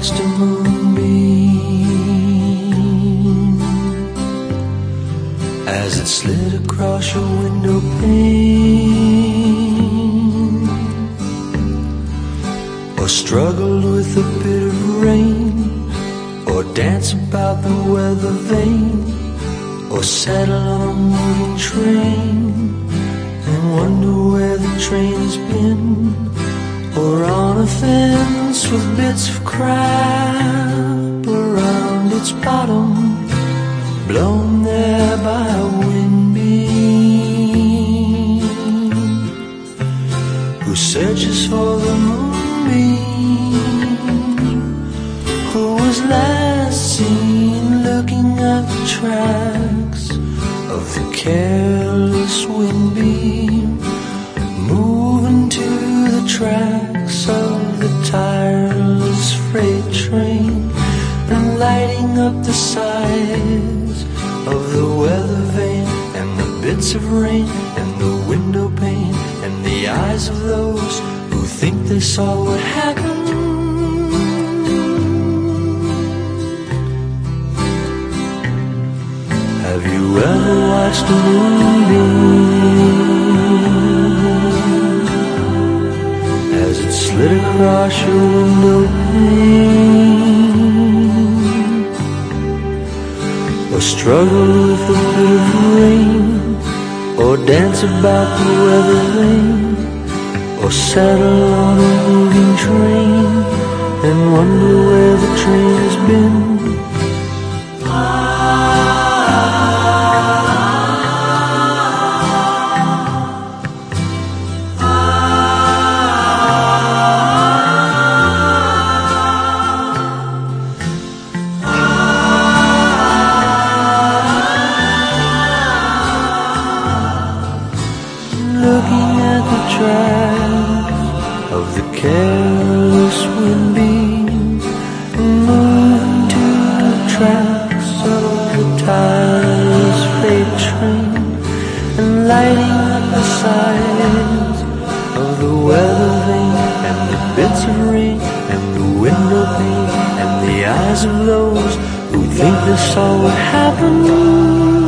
watched a moonbeam as it slid across your window pane, or struggled with a bit of rain, or danced about the weather vane, or settled on a moving train with bits of crap around its bottom, blown there by a windbeam, who searches for the moonbeam, who was last seen looking at the tracks of the careless windbeam, moving to the tracks lighting up the sides of the weather vane and the bits of rain and the window pane and the eyes of those who think they saw what happened. Have you ever watched a moonbeam as it slid across your window pane? Or struggle with a bit of rain, or dance about the weather vane, or settle on a moving train and wonder where the train of the careless windbeam, moving to the tracks of the tireless freight train, and lighting up the sides of the weather vane, and the bits of rain, and the window pane, and the eyes of those who think they saw what happened.